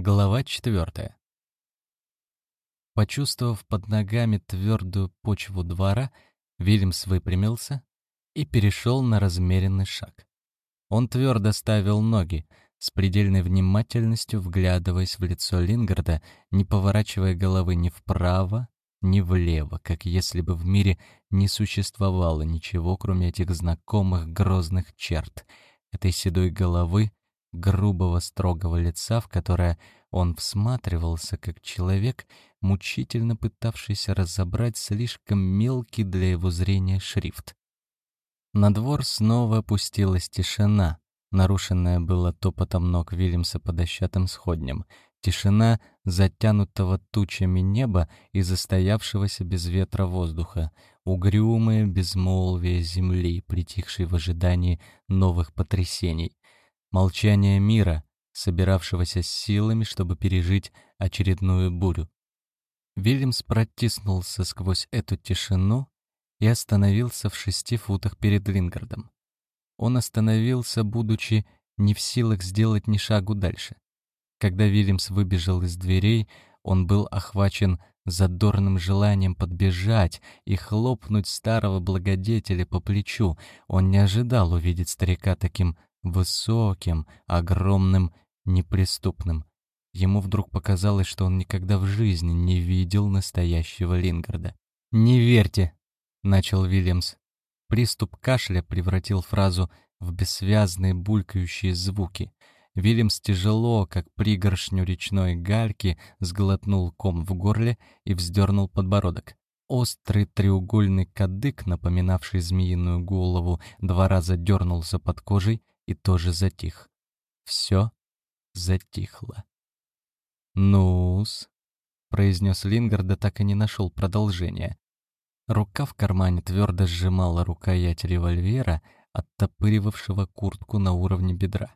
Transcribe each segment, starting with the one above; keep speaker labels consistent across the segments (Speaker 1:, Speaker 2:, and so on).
Speaker 1: Глава четвертая. Почувствовав под ногами твердую почву двора, Вильямс выпрямился и перешел на размеренный шаг. Он твердо ставил ноги, с предельной внимательностью вглядываясь в лицо Лингарда, не поворачивая головы ни вправо, ни влево, как если бы в мире не существовало ничего, кроме этих знакомых грозных черт, этой седой головы, грубого строгого лица, в которое он всматривался, как человек, мучительно пытавшийся разобрать слишком мелкий для его зрения шрифт. На двор снова опустилась тишина, нарушенная была топотом ног Вильямса по дощатым сходням, тишина затянутого тучами неба и застоявшегося без ветра воздуха, угрюмое безмолвие земли, притихшей в ожидании новых потрясений. Молчание мира, собиравшегося с силами, чтобы пережить очередную бурю. Вильямс протиснулся сквозь эту тишину и остановился в шести футах перед Лингардом. Он остановился, будучи не в силах сделать ни шагу дальше. Когда Вильямс выбежал из дверей, он был охвачен задорным желанием подбежать и хлопнуть старого благодетеля по плечу. Он не ожидал увидеть старика таким высоким, огромным, неприступным. Ему вдруг показалось, что он никогда в жизни не видел настоящего Лингарда. «Не верьте!» — начал Вильямс. Приступ кашля превратил фразу в бессвязные булькающие звуки. Вильямс тяжело, как пригоршню речной гальки, сглотнул ком в горле и вздернул подбородок. Острый треугольный кадык, напоминавший змеиную голову, два раза дернулся под кожей и тоже затих. Все затихло. «Ну-с», — произнес Лингарда, так и не нашел продолжения. Рука в кармане твердо сжимала рукоять револьвера, оттопыривавшего куртку на уровне бедра.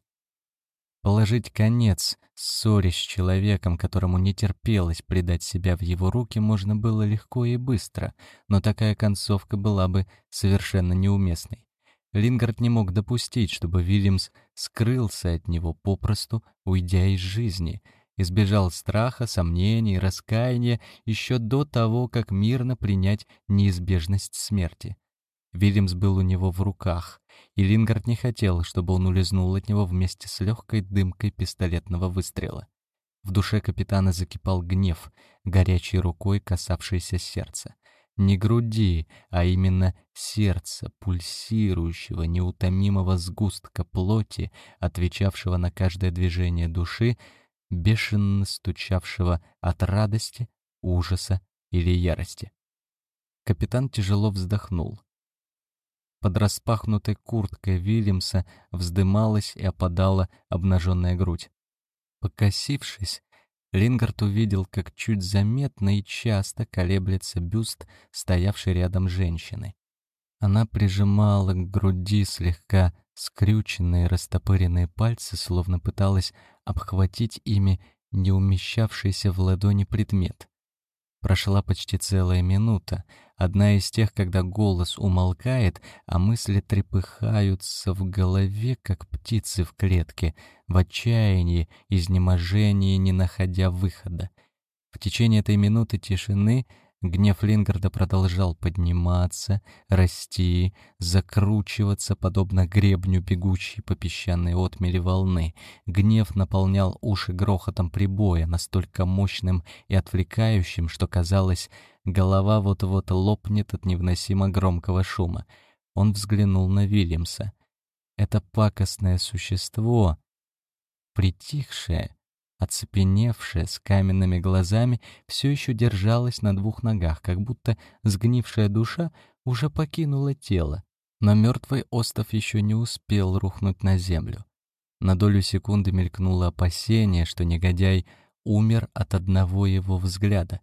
Speaker 1: Положить конец ссоре с человеком, которому не терпелось предать себя в его руки, можно было легко и быстро, но такая концовка была бы совершенно неуместной. Лингард не мог допустить, чтобы Вильямс скрылся от него попросту, уйдя из жизни, избежал страха, сомнений, раскаяния еще до того, как мирно принять неизбежность смерти. Вильямс был у него в руках, и Лингард не хотел, чтобы он улизнул от него вместе с легкой дымкой пистолетного выстрела. В душе капитана закипал гнев, горячей рукой касавшийся сердца не груди, а именно сердца, пульсирующего, неутомимого сгустка плоти, отвечавшего на каждое движение души, бешено стучавшего от радости, ужаса или ярости. Капитан тяжело вздохнул. Под распахнутой курткой Вильямса вздымалась и опадала обнаженная грудь. Покосившись, Лингард увидел, как чуть заметно и часто колеблется бюст, стоявший рядом женщины. Она прижимала к груди слегка скрюченные растопыренные пальцы, словно пыталась обхватить ими не умещавшийся в ладони предмет. Прошла почти целая минута, одна из тех, когда голос умолкает, а мысли трепыхаются в голове, как птицы в клетке, в отчаянии, изнеможении, не находя выхода. В течение этой минуты тишины Гнев Лингарда продолжал подниматься, расти, закручиваться, подобно гребню, бегущей по песчаной отмели волны. Гнев наполнял уши грохотом прибоя, настолько мощным и отвлекающим, что казалось, голова вот-вот лопнет от невыносимо громкого шума. Он взглянул на Вильямса. Это пакостное существо, притихшее, оцепеневшая, с каменными глазами, все еще держалась на двух ногах, как будто сгнившая душа уже покинула тело. Но мертвый остов еще не успел рухнуть на землю. На долю секунды мелькнуло опасение, что негодяй умер от одного его взгляда.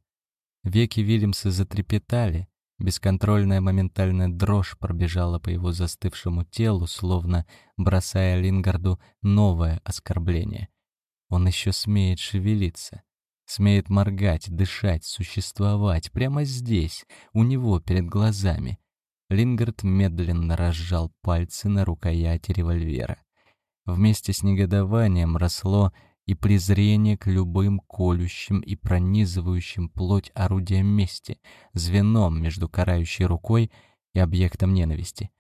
Speaker 1: Веки Вильямса затрепетали, бесконтрольная моментальная дрожь пробежала по его застывшему телу, словно бросая Лингарду новое оскорбление — он еще смеет шевелиться, смеет моргать, дышать, существовать прямо здесь, у него перед глазами. Лингард медленно разжал пальцы на рукояти револьвера. Вместе с негодованием росло и презрение к любым колющим и пронизывающим плоть орудиям мести, звеном между карающей рукой и объектом ненависти.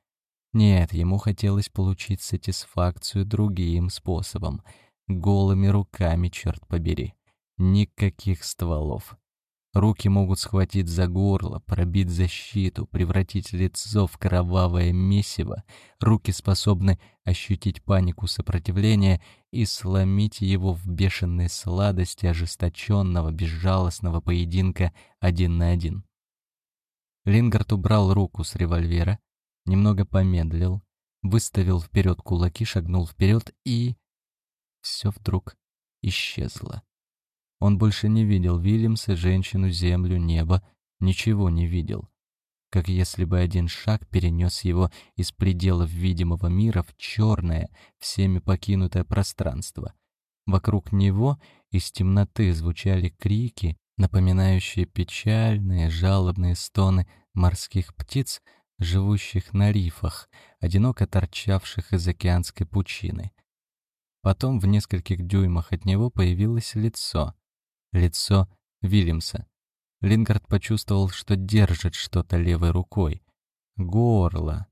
Speaker 1: Нет, ему хотелось получить сатисфакцию другим способом. Голыми руками, черт побери. Никаких стволов. Руки могут схватить за горло, пробить защиту, превратить лицо в кровавое месиво. Руки способны ощутить панику сопротивления и сломить его в бешеной сладости ожесточенного, безжалостного поединка один на один. Лингард убрал руку с револьвера, немного помедлил, выставил вперед кулаки, шагнул вперед и... Все вдруг исчезло. Он больше не видел Вильямса, женщину, землю, небо, ничего не видел. Как если бы один шаг перенес его из пределов видимого мира в черное, всеми покинутое пространство. Вокруг него из темноты звучали крики, напоминающие печальные, жалобные стоны морских птиц, живущих на рифах, одиноко торчавших из океанской пучины. Потом в нескольких дюймах от него появилось лицо лицо Вильямса. Лингард почувствовал, что держит что-то левой рукой. Горло.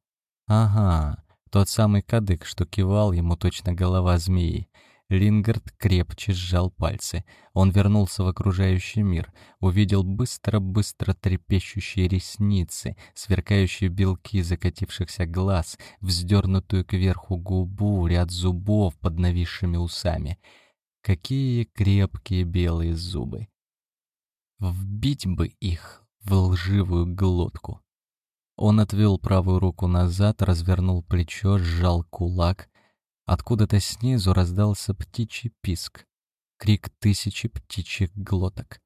Speaker 1: Ага, тот самый кадык, что кивал ему точно голова змеи. Лингард крепче сжал пальцы. Он вернулся в окружающий мир, увидел быстро-быстро трепещущие ресницы, сверкающие белки закатившихся глаз, вздернутую кверху губу, ряд зубов под нависшими усами — Какие крепкие белые зубы. Вбить бы их в лживую глотку. Он отвел правую руку назад, развернул плечо, сжал кулак. Откуда-то снизу раздался птичий писк, крик тысячи птичьих глоток.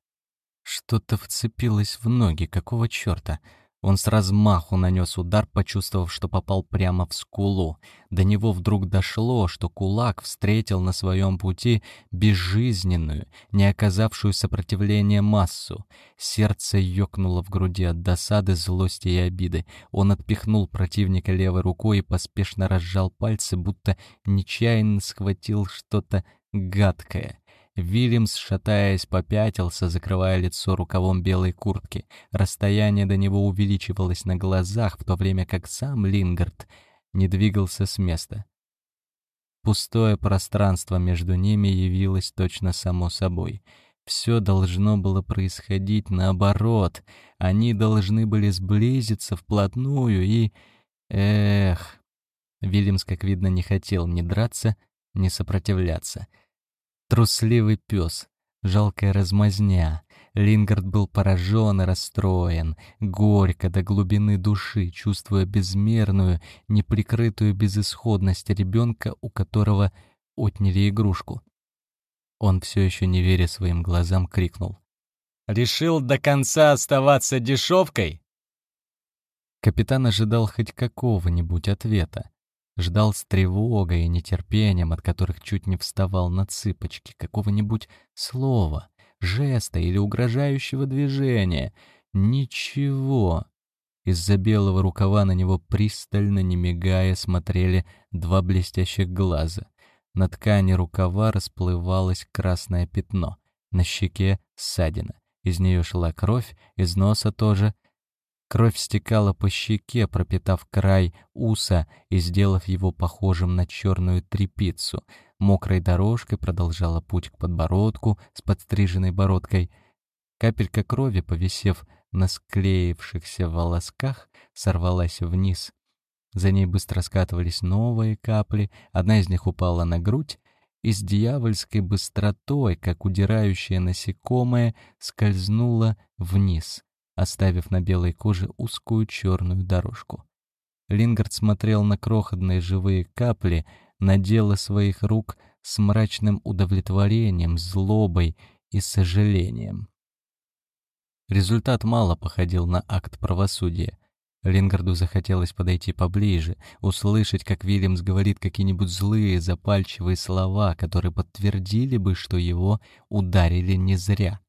Speaker 1: Что-то вцепилось в ноги, какого черта? Он с размаху нанес удар, почувствовав, что попал прямо в скулу. До него вдруг дошло, что кулак встретил на своем пути безжизненную, не оказавшую сопротивления массу. Сердце ёкнуло в груди от досады, злости и обиды. Он отпихнул противника левой рукой и поспешно разжал пальцы, будто нечаянно схватил что-то гадкое. Вильямс, шатаясь, попятился, закрывая лицо рукавом белой куртки. Расстояние до него увеличивалось на глазах, в то время как сам Лингард не двигался с места. Пустое пространство между ними явилось точно само собой. Все должно было происходить наоборот. Они должны были сблизиться вплотную и... Эх... Вильямс, как видно, не хотел ни драться, ни сопротивляться — Трусливый пес, жалкая размазня. Лингард был поражен и расстроен, горько до глубины души, чувствуя безмерную, неприкрытую безысходность ребенка, у которого отняли игрушку. Он все еще не веря своим глазам крикнул. «Решил до конца оставаться дешевкой?» Капитан ожидал хоть какого-нибудь ответа ждал с тревогой и нетерпением, от которых чуть не вставал на цыпочки, какого-нибудь слова, жеста или угрожающего движения. Ничего. Из-за белого рукава на него пристально, не мигая, смотрели два блестящих глаза. На ткани рукава расплывалось красное пятно, на щеке — ссадина. Из нее шла кровь, из носа тоже, Кровь стекала по щеке, пропитав край уса и сделав его похожим на черную трепицу. Мокрой дорожкой продолжала путь к подбородку с подстриженной бородкой. Капелька крови, повисев на склеившихся волосках, сорвалась вниз. За ней быстро скатывались новые капли, одна из них упала на грудь, и с дьявольской быстротой, как удирающее насекомое, скользнула вниз — оставив на белой коже узкую черную дорожку. Лингард смотрел на крохотные живые капли, на дело своих рук с мрачным удовлетворением, злобой и сожалением. Результат мало походил на акт правосудия. Лингарду захотелось подойти поближе, услышать, как Вильямс говорит какие-нибудь злые, запальчивые слова, которые подтвердили бы, что его ударили не зря.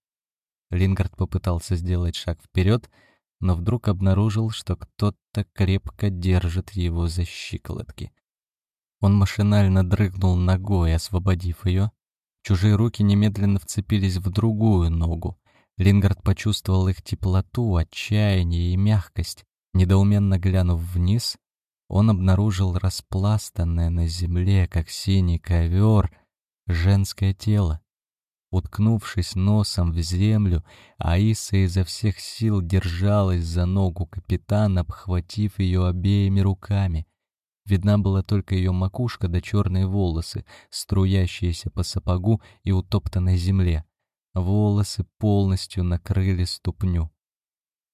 Speaker 1: Лингард попытался сделать шаг вперед, но вдруг обнаружил, что кто-то крепко держит его за щиколотки. Он машинально дрыгнул ногой, освободив ее, Чужие руки немедленно вцепились в другую ногу. Лингард почувствовал их теплоту, отчаяние и мягкость. Недоуменно глянув вниз, он обнаружил распластанное на земле, как синий ковер, женское тело. Уткнувшись носом в землю, Аиса изо всех сил держалась за ногу капитана, обхватив ее обеими руками. Видна была только ее макушка да черные волосы, струящиеся по сапогу и утоптанной земле. Волосы полностью накрыли ступню.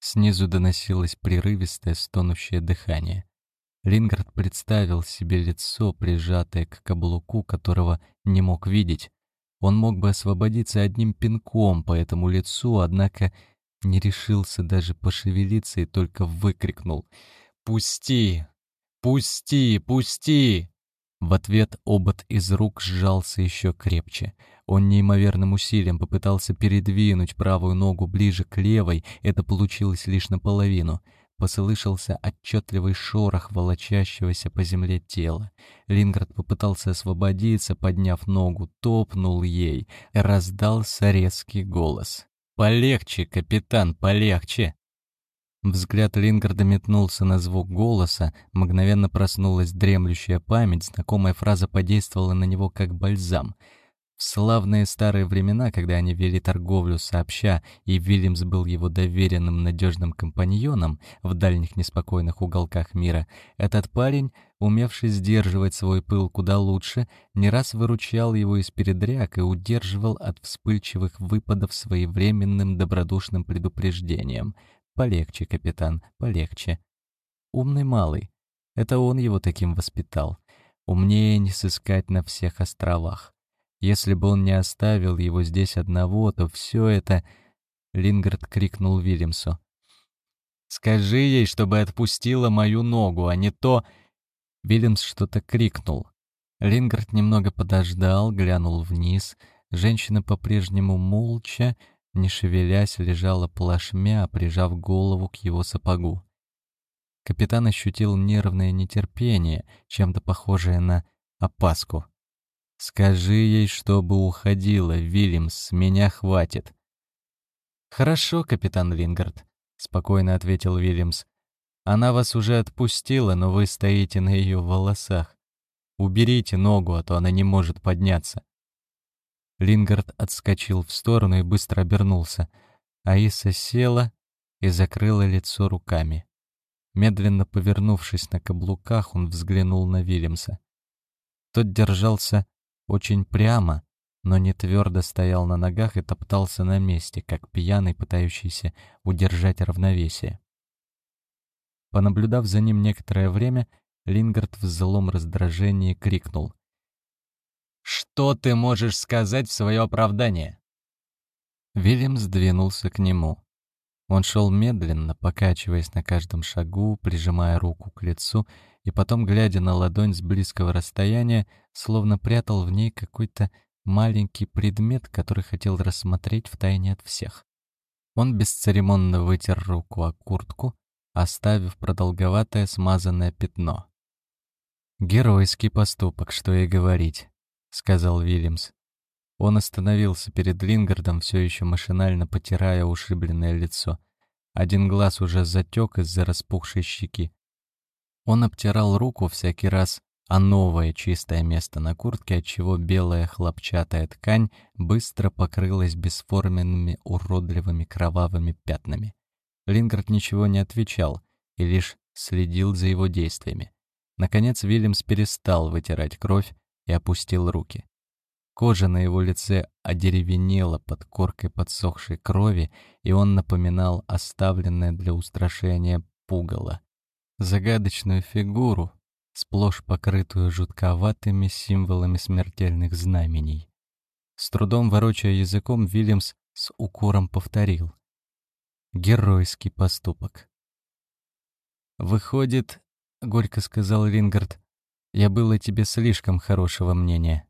Speaker 1: Снизу доносилось прерывистое стонущее дыхание. Лингард представил себе лицо, прижатое к каблуку, которого не мог видеть. Он мог бы освободиться одним пинком по этому лицу, однако не решился даже пошевелиться и только выкрикнул «Пусти! Пусти! Пусти!» В ответ обод из рук сжался еще крепче. Он неимоверным усилием попытался передвинуть правую ногу ближе к левой, это получилось лишь наполовину — Послышался отчетливый шорох волочащегося по земле тела. Лингард попытался освободиться, подняв ногу, топнул ей. Раздался резкий голос. «Полегче, капитан, полегче!» Взгляд Лингарда метнулся на звук голоса, мгновенно проснулась дремлющая память, знакомая фраза подействовала на него как бальзам — в славные старые времена, когда они вели торговлю сообща, и Вильямс был его доверенным надежным компаньоном в дальних неспокойных уголках мира, этот парень, умевший сдерживать свой пыл куда лучше, не раз выручал его из передряг и удерживал от вспыльчивых выпадов своевременным добродушным предупреждением. «Полегче, капитан, полегче». Умный малый. Это он его таким воспитал. Умнее не сыскать на всех островах. Если бы он не оставил его здесь одного, то все это... Лингард крикнул Вильямсу. «Скажи ей, чтобы отпустила мою ногу, а не то...» Вильямс что-то крикнул. Лингард немного подождал, глянул вниз. Женщина по-прежнему молча, не шевелясь, лежала плашмя, прижав голову к его сапогу. Капитан ощутил нервное нетерпение, чем-то похожее на опаску. «Скажи ей, чтобы уходила, Вильямс, меня хватит». «Хорошо, капитан Лингард», — спокойно ответил Вильямс. «Она вас уже отпустила, но вы стоите на ее волосах. Уберите ногу, а то она не может подняться». Лингард отскочил в сторону и быстро обернулся. Аиса села и закрыла лицо руками. Медленно повернувшись на каблуках, он взглянул на Вильямса. Тот держался очень прямо, но не твердо стоял на ногах и топтался на месте, как пьяный, пытающийся удержать равновесие. Понаблюдав за ним некоторое время, Лингард в злом раздражении крикнул. «Что ты можешь сказать в свое оправдание?» Вильям сдвинулся к нему. Он шел медленно, покачиваясь на каждом шагу, прижимая руку к лицу и потом, глядя на ладонь с близкого расстояния, словно прятал в ней какой-то маленький предмет, который хотел рассмотреть втайне от всех. Он бесцеремонно вытер руку о куртку, оставив продолговатое смазанное пятно. «Геройский поступок, что и говорить», — сказал Вильямс. Он остановился перед Лингардом, все еще машинально потирая ушибленное лицо. Один глаз уже затек из-за распухшей щеки. Он обтирал руку всякий раз, а новое чистое место на куртке, отчего белая хлопчатая ткань быстро покрылась бесформенными уродливыми кровавыми пятнами. Лингард ничего не отвечал и лишь следил за его действиями. Наконец Вильямс перестал вытирать кровь и опустил руки. Кожа на его лице одеревенела под коркой подсохшей крови, и он напоминал оставленное для устрашения пугало. Загадочную фигуру, сплошь покрытую жутковатыми символами смертельных знамений. С трудом ворочая языком, Вильямс с укором повторил. Геройский поступок. «Выходит, — горько сказал Рингард, — я был о тебе слишком хорошего мнения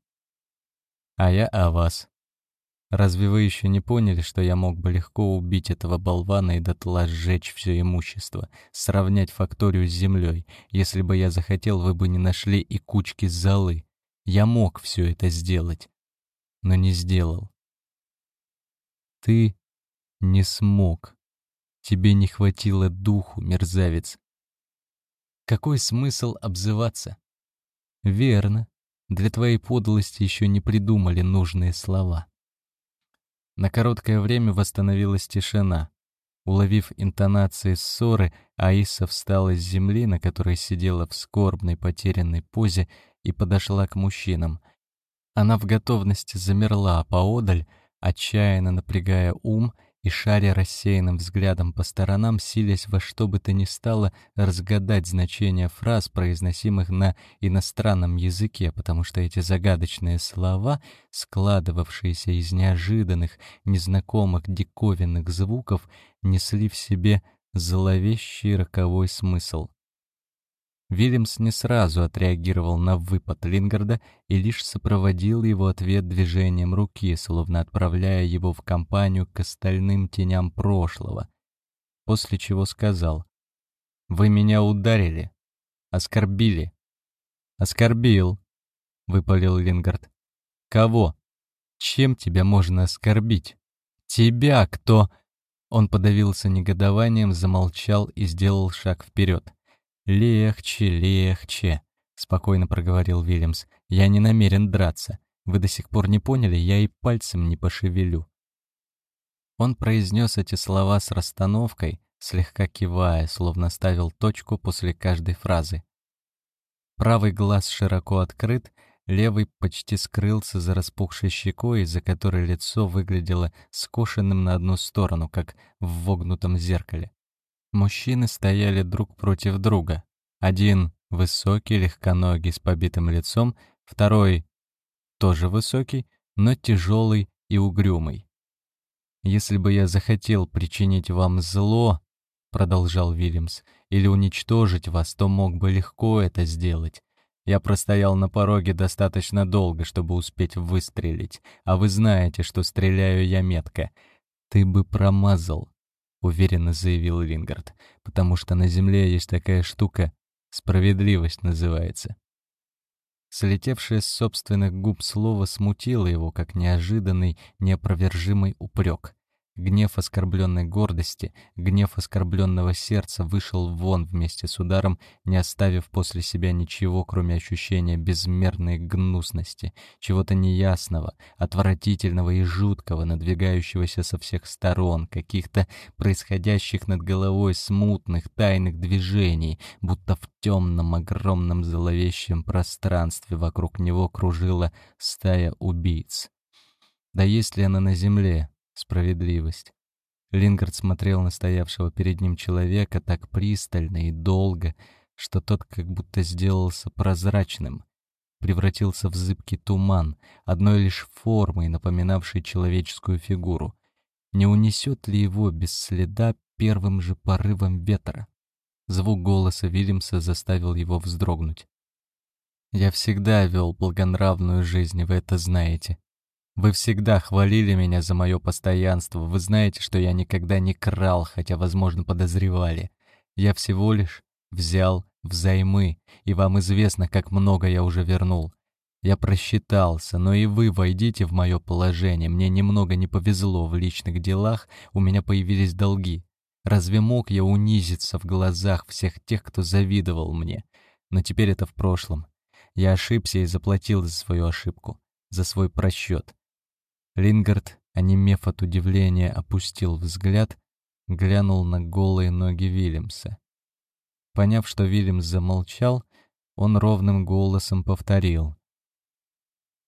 Speaker 1: а я о вас. Разве вы еще не поняли, что я мог бы легко убить этого болвана и дотла сжечь все имущество, сравнять факторию с землей? Если бы я захотел, вы бы не нашли и кучки золы. Я мог все это сделать. но не сделал. Ты не смог. Тебе не хватило духу, мерзавец. Какой смысл обзываться? Верно, для твоей подлости еще не придумали нужные слова. На короткое время восстановилась тишина. Уловив интонации ссоры, Аиса встала с земли, на которой сидела в скорбной потерянной позе, и подошла к мужчинам. Она в готовности замерла поодаль, отчаянно напрягая ум и шаря рассеянным взглядом по сторонам, силясь во что бы то ни стало разгадать значение фраз, произносимых на иностранном языке, потому что эти загадочные слова, складывавшиеся из неожиданных, незнакомых, диковинных звуков, несли в себе зловещий роковой смысл. Вильямс не сразу отреагировал на выпад Лингарда и лишь сопроводил его ответ движением руки, словно отправляя его в компанию к остальным теням прошлого, после чего сказал «Вы меня ударили, оскорбили». «Оскорбил», — выпалил Лингард. «Кого? Чем тебя можно оскорбить? Тебя кто?» Он подавился негодованием, замолчал и сделал шаг вперед. «Легче, легче», — спокойно проговорил Вильямс. «Я не намерен драться. Вы до сих пор не поняли, я и пальцем не пошевелю». Он произнес эти слова с расстановкой, слегка кивая, словно ставил точку после каждой фразы. Правый глаз широко открыт, левый почти скрылся за распухшей щекой, из-за которой лицо выглядело скошенным на одну сторону, как в вогнутом зеркале. Мужчины стояли друг против друга. Один высокий, легконогий, с побитым лицом, второй тоже высокий, но тяжелый и угрюмый. «Если бы я захотел причинить вам зло, — продолжал Вильямс, — или уничтожить вас, то мог бы легко это сделать. Я простоял на пороге достаточно долго, чтобы успеть выстрелить, а вы знаете, что стреляю я метко. Ты бы промазал, — уверенно заявил Рингард, «потому что на Земле есть такая штука, справедливость называется». Слетевшее с собственных губ слово смутило его, как неожиданный, неопровержимый упрек. Гнев оскорбленной гордости, гнев оскорбленного сердца вышел вон вместе с ударом, не оставив после себя ничего, кроме ощущения безмерной гнусности, чего-то неясного, отвратительного и жуткого, надвигающегося со всех сторон, каких-то происходящих над головой смутных, тайных движений, будто в темном огромном зловещем пространстве вокруг него кружила стая убийц. Да есть ли она на земле, справедливость. Лингард смотрел на стоявшего перед ним человека так пристально и долго, что тот как будто сделался прозрачным, превратился в зыбкий туман, одной лишь формой, напоминавшей человеческую фигуру. Не унесет ли его без следа первым же порывом ветра? Звук голоса Вильямса заставил его вздрогнуть. «Я всегда вел благонравную жизнь, вы это знаете», вы всегда хвалили меня за мое постоянство. Вы знаете, что я никогда не крал, хотя, возможно, подозревали. Я всего лишь взял взаймы, и вам известно, как много я уже вернул. Я просчитался, но и вы войдите в мое положение. Мне немного не повезло в личных делах, у меня появились долги. Разве мог я унизиться в глазах всех тех, кто завидовал мне? Но теперь это в прошлом. Я ошибся и заплатил за свою ошибку, за свой просчет. Лингард, онемев от удивления, опустил взгляд, глянул на голые ноги Вильямса. Поняв, что Вильямс замолчал, он ровным голосом повторил.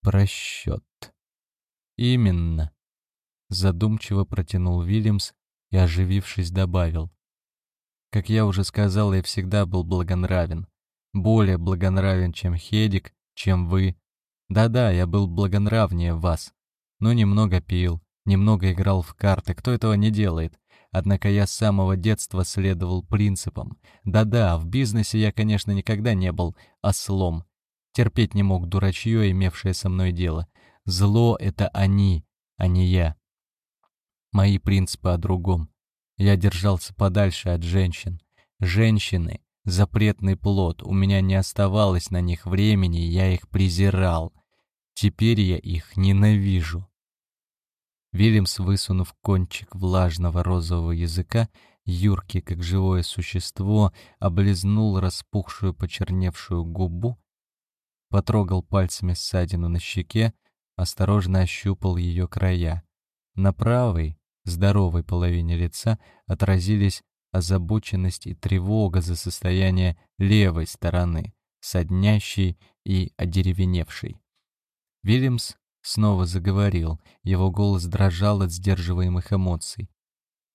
Speaker 1: «Просчет». «Именно», — задумчиво протянул Вильямс и, оживившись, добавил. «Как я уже сказал, я всегда был благонравен. Более благонравен, чем Хедик, чем вы. Да-да, я был благонравнее вас но немного пил, немного играл в карты, кто этого не делает. Однако я с самого детства следовал принципам. Да-да, в бизнесе я, конечно, никогда не был ослом. Терпеть не мог дурачье, имевшее со мной дело. Зло — это они, а не я. Мои принципы о другом. Я держался подальше от женщин. Женщины — запретный плод, у меня не оставалось на них времени, я их презирал. Теперь я их ненавижу. Вильямс, высунув кончик влажного розового языка, юркий, как живое существо, облизнул распухшую почерневшую губу, потрогал пальцами ссадину на щеке, осторожно ощупал ее края. На правой, здоровой половине лица отразились озабоченность и тревога за состояние левой стороны, соднящей и одеревеневшей. Вильямс снова заговорил, его голос дрожал от сдерживаемых эмоций.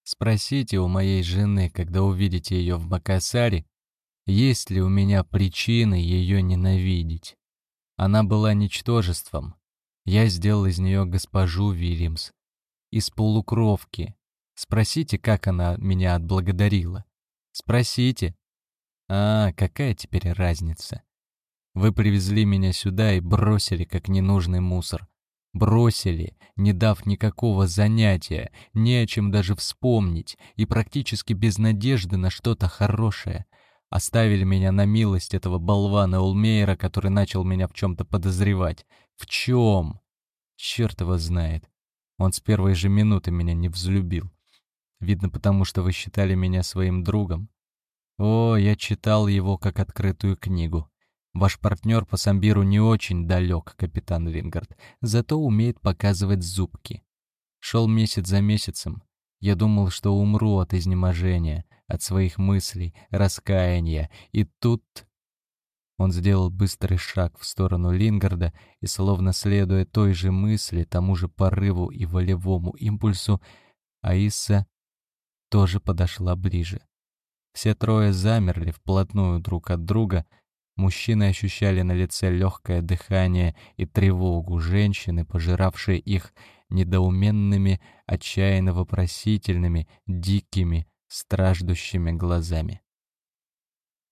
Speaker 1: «Спросите у моей жены, когда увидите ее в Макасаре, есть ли у меня причины ее ненавидеть. Она была ничтожеством. Я сделал из нее госпожу Вильямс. Из полукровки. Спросите, как она меня отблагодарила. Спросите. А, какая теперь разница? Вы привезли меня сюда и бросили, как ненужный мусор. Бросили, не дав никакого занятия, не о чем даже вспомнить, и практически без надежды на что-то хорошее. Оставили меня на милость этого болвана Улмейера, который начал меня в чем-то подозревать. В чем? Черт его знает. Он с первой же минуты меня не взлюбил. Видно, потому что вы считали меня своим другом. О, я читал его как открытую книгу. Ваш партнер по самбиру не очень далек, капитан Вингард, зато умеет показывать зубки. Шел месяц за месяцем. Я думал, что умру от изнеможения, от своих мыслей, раскаяния. И тут... Он сделал быстрый шаг в сторону Лингарда и, словно следуя той же мысли, тому же порыву и волевому импульсу, Аиса тоже подошла ближе. Все трое замерли вплотную друг от друга, Мужчины ощущали на лице легкое дыхание и тревогу женщины, пожиравшей их недоуменными, отчаянно вопросительными, дикими, страждущими глазами.